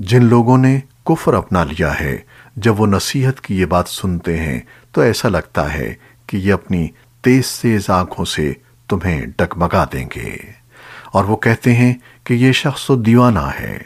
جن لوگوں نے کفر اپنا لیا ہے، جب وہ نصیحت کی یہ بات سنتے ہیں، تو ایسا لگتا ہے کہ یہ اپنی تیز تیز آنکھوں سے تمہیں ڈگمگا دیں گے۔ اور وہ کہتے ہیں کہ یہ شخص تو دیوانہ ہے۔